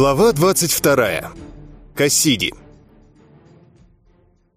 Глава 22. Кассиди.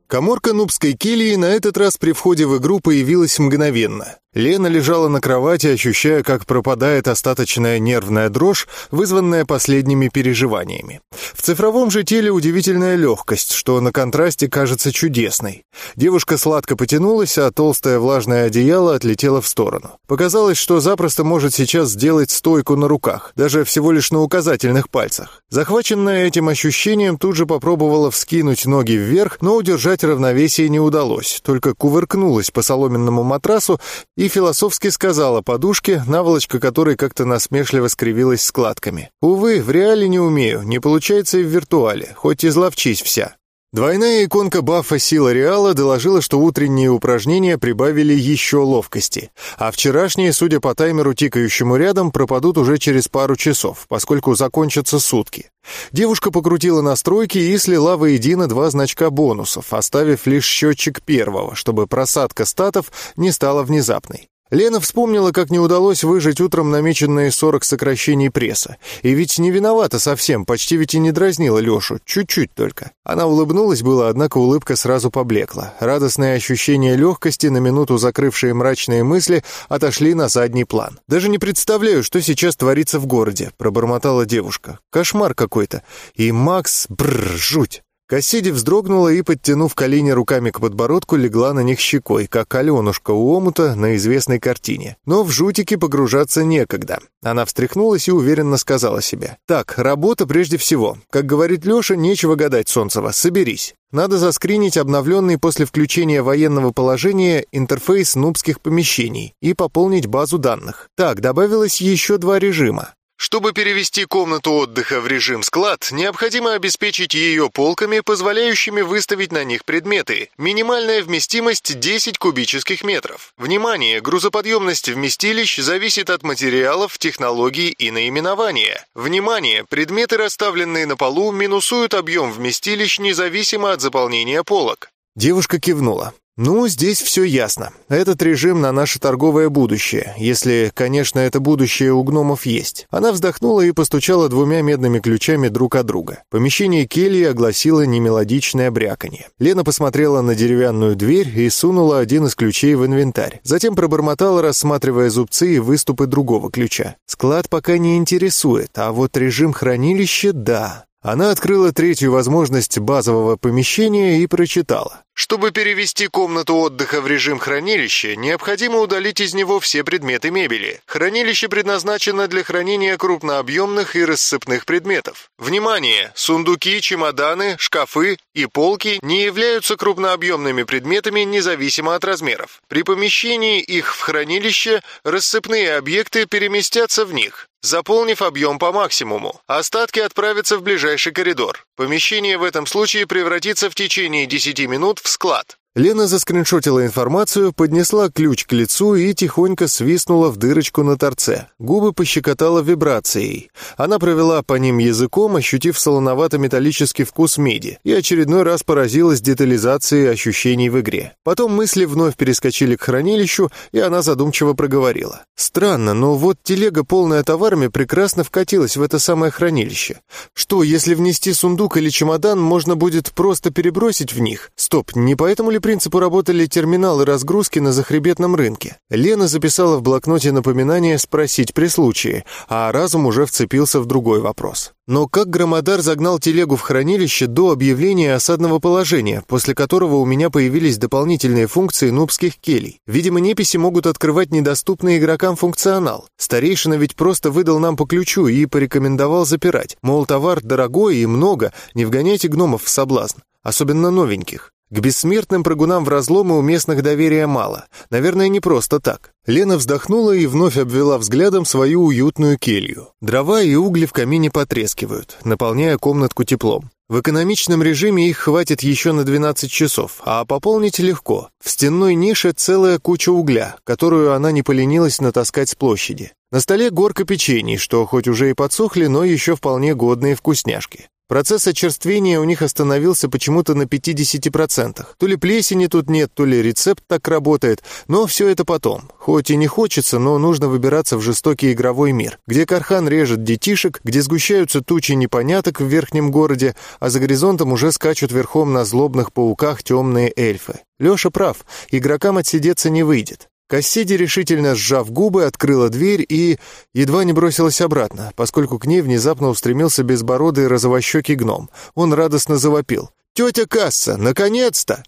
Коморка нубской кельи на этот раз при входе в игру появилась мгновенно. Лена лежала на кровати, ощущая, как пропадает остаточная нервная дрожь, вызванная последними переживаниями. В цифровом же теле удивительная легкость, что на контрасте кажется чудесной. Девушка сладко потянулась, а толстое влажное одеяло отлетело в сторону. Показалось, что запросто может сейчас сделать стойку на руках, даже всего лишь на указательных пальцах. Захваченная этим ощущением, тут же попробовала вскинуть ноги вверх, но удержать равновесие не удалось, только кувыркнулась по соломенному матрасу и философски сказала подушке, наволочка которой как-то насмешливо скривилась складками. «Увы, в реале не умею, не получается и в виртуале, хоть изловчись вся». Двойная иконка бафа «Сила Реала» доложила, что утренние упражнения прибавили еще ловкости, а вчерашние, судя по таймеру, тикающему рядом, пропадут уже через пару часов, поскольку закончатся сутки. Девушка покрутила настройки и слила воедино два значка бонусов, оставив лишь счетчик первого, чтобы просадка статов не стала внезапной. Лена вспомнила, как не удалось выжить утром намеченные 40 сокращений пресса. И ведь не виновата совсем, почти ведь и не дразнила Лешу, чуть-чуть только. Она улыбнулась было, однако улыбка сразу поблекла. Радостные ощущения легкости, на минуту закрывшие мрачные мысли, отошли на задний план. «Даже не представляю, что сейчас творится в городе», — пробормотала девушка. «Кошмар какой-то. И Макс... Бррр, жуть». Кассиди вздрогнула и, подтянув колени руками к подбородку, легла на них щекой, как Аленушка у омута на известной картине. Но в жутики погружаться некогда. Она встряхнулась и уверенно сказала себе. «Так, работа прежде всего. Как говорит Леша, нечего гадать, Солнцева, соберись. Надо заскринить обновленный после включения военного положения интерфейс нубских помещений и пополнить базу данных. Так, добавилось еще два режима. Чтобы перевести комнату отдыха в режим склад, необходимо обеспечить ее полками, позволяющими выставить на них предметы. Минимальная вместимость 10 кубических метров. Внимание, грузоподъемность вместилищ зависит от материалов, технологий и наименования. Внимание, предметы, расставленные на полу, минусуют объем вместилищ независимо от заполнения полок. Девушка кивнула. «Ну, здесь все ясно. Этот режим на наше торговое будущее, если, конечно, это будущее у гномов есть». Она вздохнула и постучала двумя медными ключами друг от друга. Помещение кельи огласило немелодичное бряканье. Лена посмотрела на деревянную дверь и сунула один из ключей в инвентарь. Затем пробормотала, рассматривая зубцы и выступы другого ключа. «Склад пока не интересует, а вот режим хранилища — да». Она открыла третью возможность базового помещения и прочитала. Чтобы перевести комнату отдыха в режим хранилища, необходимо удалить из него все предметы мебели. Хранилище предназначено для хранения крупнообъемных и рассыпных предметов. Внимание! Сундуки, чемоданы, шкафы и полки не являются крупнообъемными предметами независимо от размеров. При помещении их в хранилище рассыпные объекты переместятся в них заполнив объем по максимуму. Остатки отправятся в ближайший коридор. Помещение в этом случае превратится в течение 10 минут в склад. Лена заскриншотила информацию, поднесла ключ к лицу и тихонько свистнула в дырочку на торце. Губы пощекотала вибрацией. Она провела по ним языком, ощутив солоновато-металлический вкус меди, и очередной раз поразилась детализацией ощущений в игре. Потом мысли вновь перескочили к хранилищу, и она задумчиво проговорила. «Странно, но вот телега, полная товарами, прекрасно вкатилась в это самое хранилище. Что, если внести сундук или чемодан, можно будет просто перебросить в них? Стоп, не поэтому ли принципу работали терминалы разгрузки на захребетном рынке. Лена записала в блокноте напоминание спросить при случае, а разум уже вцепился в другой вопрос. Но как Громодар загнал телегу в хранилище до объявления осадного положения, после которого у меня появились дополнительные функции нубских келей? Видимо, неписи могут открывать недоступный игрокам функционал. Старейшина ведь просто выдал нам по ключу и порекомендовал запирать. Мол, товар дорогой и много, не вгоняйте гномов в соблазн. Особенно новеньких. К бессмертным прыгунам в разломы у местных доверия мало. Наверное, не просто так. Лена вздохнула и вновь обвела взглядом свою уютную келью. Дрова и угли в камине потрескивают, наполняя комнатку теплом. В экономичном режиме их хватит еще на 12 часов, а пополнить легко. В стенной нише целая куча угля, которую она не поленилась натаскать с площади. На столе горка печений, что хоть уже и подсохли, но еще вполне годные вкусняшки. Процесс очерствения у них остановился почему-то на 50%. То ли плесени тут нет, то ли рецепт так работает, но все это потом. Хоть и не хочется, но нужно выбираться в жестокий игровой мир, где Кархан режет детишек, где сгущаются тучи непоняток в верхнем городе, а за горизонтом уже скачут верхом на злобных пауках темные эльфы. Леша прав, игрокам отсидеться не выйдет. Кассиди, решительно сжав губы, открыла дверь и едва не бросилась обратно, поскольку к ней внезапно устремился безбородый розовощекий гном. Он радостно завопил. «Тетя Касса, наконец-то!»